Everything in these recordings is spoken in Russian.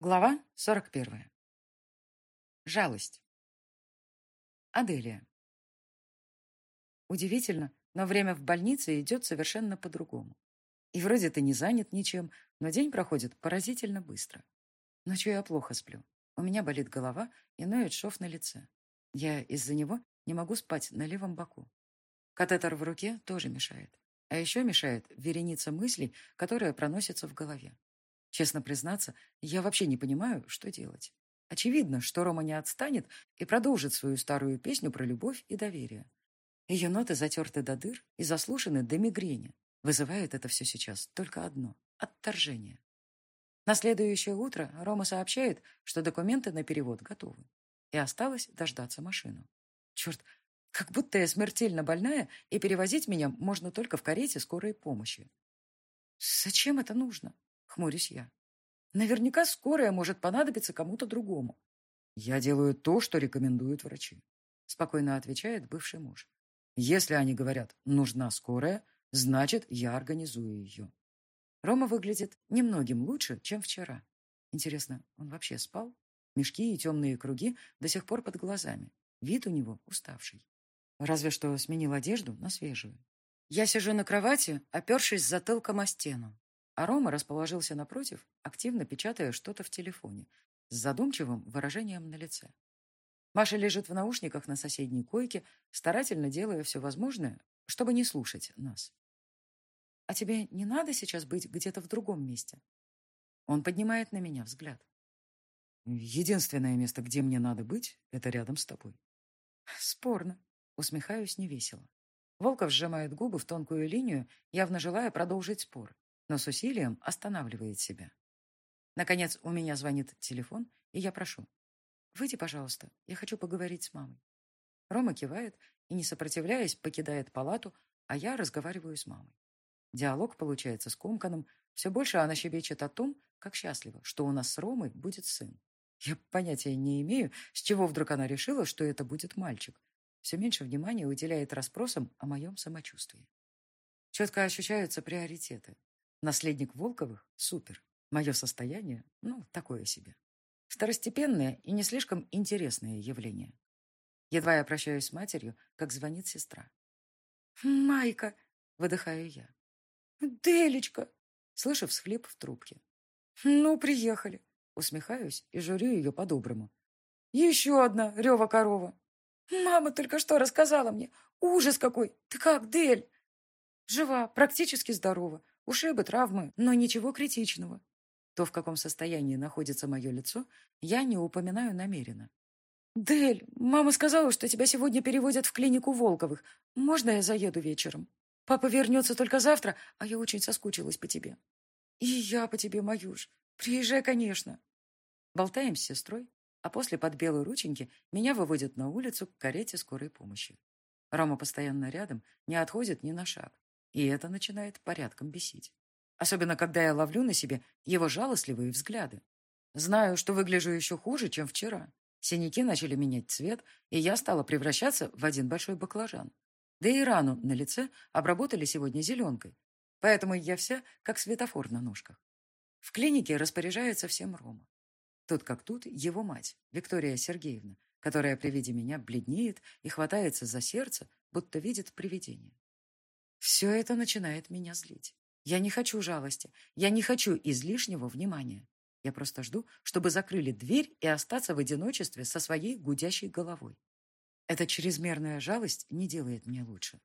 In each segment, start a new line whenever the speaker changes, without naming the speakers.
Глава 41. Жалость. Аделия. Удивительно, но время в больнице идет совершенно по-другому. И вроде ты не занят ничем, но день проходит поразительно быстро. Ночью я плохо сплю. У меня болит голова и ноет шов на лице. Я из-за него не могу спать на левом боку. Катетер в руке тоже мешает. А еще мешает вереница мыслей, которая проносится в голове. Честно признаться, я вообще не понимаю, что делать. Очевидно, что Рома не отстанет и продолжит свою старую песню про любовь и доверие. Ее ноты затерты до дыр и заслушаны до мигрени. Вызывает это все сейчас только одно — отторжение. На следующее утро Рома сообщает, что документы на перевод готовы. И осталось дождаться машину. Черт, как будто я смертельно больная, и перевозить меня можно только в карете скорой помощи. Зачем это нужно? Хмурюсь я. Наверняка скорая может понадобиться кому-то другому. Я делаю то, что рекомендуют врачи. Спокойно отвечает бывший муж. Если они говорят «нужна скорая», значит, я организую ее. Рома выглядит немногим лучше, чем вчера. Интересно, он вообще спал? Мешки и темные круги до сих пор под глазами. Вид у него уставший. Разве что сменил одежду на свежую. Я сижу на кровати, опершись затылком о стену. А Рома расположился напротив, активно печатая что-то в телефоне, с задумчивым выражением на лице. Маша лежит в наушниках на соседней койке, старательно делая все возможное, чтобы не слушать нас. «А тебе не надо сейчас быть где-то в другом месте?» Он поднимает на меня взгляд. «Единственное место, где мне надо быть, это рядом с тобой». «Спорно», — усмехаюсь невесело. Волков сжимает губы в тонкую линию, явно желая продолжить спор, но с усилием останавливает себя. Наконец, у меня звонит телефон, и я прошу. «Выйди, пожалуйста, я хочу поговорить с мамой». Рома кивает и, не сопротивляясь, покидает палату, а я разговариваю с мамой. Диалог получается скомканным. Все больше она щебечет о том, как счастлива, что у нас с Ромой будет сын. Я понятия не имею, с чего вдруг она решила, что это будет мальчик. Все меньше внимания уделяет расспросам о моем самочувствии. Четко ощущаются приоритеты. Наследник Волковых — супер. Мое состояние — ну, такое себе. Второстепенное и не слишком интересное явление. Едва я прощаюсь с матерью, как звонит сестра. «Майка!» — выдыхаю я. «Делечка!» — слышу всхлип в трубке. «Ну, приехали!» — усмехаюсь и журю ее по-доброму. «Еще одна рева корова!» «Мама только что рассказала мне! Ужас какой! Ты как, Дель?» «Жива, практически здорова. Ушибы, травмы, но ничего критичного. То, в каком состоянии находится мое лицо, я не упоминаю намеренно. «Дель, мама сказала, что тебя сегодня переводят в клинику Волковых. Можно я заеду вечером? Папа вернется только завтра, а я очень соскучилась по тебе». «И я по тебе, Маюш. Приезжай, конечно». Болтаем с сестрой, а после под белые рученьки меня выводят на улицу к карете скорой помощи. Рома постоянно рядом, не отходит ни на шаг. И это начинает порядком бесить. Особенно, когда я ловлю на себе его жалостливые взгляды. Знаю, что выгляжу еще хуже, чем вчера. Синяки начали менять цвет, и я стала превращаться в один большой баклажан. Да и рану на лице обработали сегодня зеленкой. Поэтому я вся как светофор на ножках. В клинике распоряжается всем Рома. Тут как тут его мать, Виктория Сергеевна, которая при виде меня бледнеет и хватается за сердце, будто видит привидение. Все это начинает меня злить. Я не хочу жалости, я не хочу излишнего внимания. Я просто жду, чтобы закрыли дверь и остаться в одиночестве со своей гудящей головой. Эта чрезмерная жалость не делает мне лучше.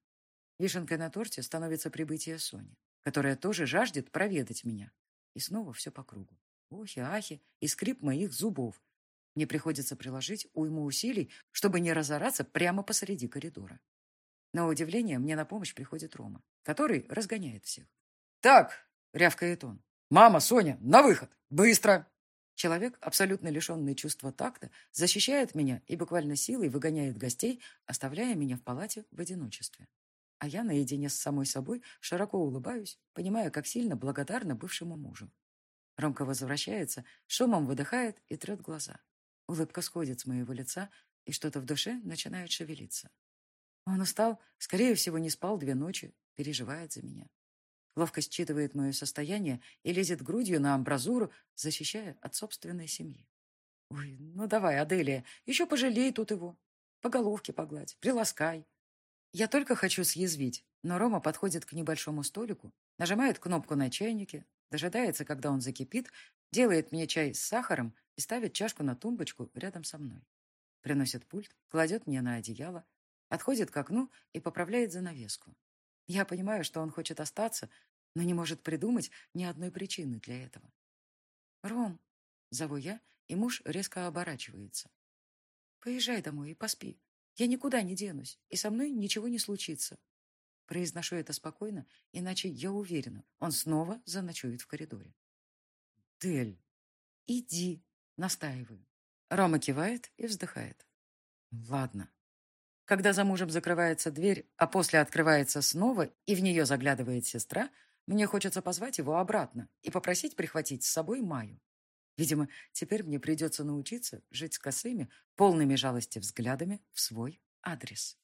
Вишенкой на торте становится прибытие Сони, которая тоже жаждет проведать меня. И снова все по кругу. Охи-ахи и скрип моих зубов. Мне приходится приложить уйму усилий, чтобы не разораться прямо посреди коридора. На удивление мне на помощь приходит Рома, который разгоняет всех. «Так!» — рявкает он. «Мама, Соня, на выход! Быстро!» Человек, абсолютно лишенный чувства такта, защищает меня и буквально силой выгоняет гостей, оставляя меня в палате в одиночестве. А я наедине с самой собой широко улыбаюсь, понимая, как сильно благодарна бывшему мужу. Ромка возвращается, шумом выдыхает и трет глаза. Улыбка сходит с моего лица, и что-то в душе начинает шевелиться. Он устал, скорее всего, не спал две ночи, переживает за меня. ловко считывает мое состояние и лезет грудью на амбразуру, защищая от собственной семьи. Ой, ну давай, Аделия, еще пожалей тут его. По головке погладь, приласкай. Я только хочу съязвить, но Рома подходит к небольшому столику, нажимает кнопку на чайнике, дожидается, когда он закипит, делает мне чай с сахаром и ставит чашку на тумбочку рядом со мной. Приносит пульт, кладет мне на одеяло, отходит к окну и поправляет занавеску. Я понимаю, что он хочет остаться, но не может придумать ни одной причины для этого. «Ром», — зову я, и муж резко оборачивается. «Поезжай домой и поспи. Я никуда не денусь, и со мной ничего не случится». Произношу это спокойно, иначе я уверена, он снова заночует в коридоре. «Дель!» «Иди!» — настаиваю. Рома кивает и вздыхает. «Ладно». Когда за мужем закрывается дверь, а после открывается снова, и в нее заглядывает сестра, мне хочется позвать его обратно и попросить прихватить с собой Маю. Видимо, теперь мне придется научиться жить с косыми, полными жалости взглядами в свой адрес.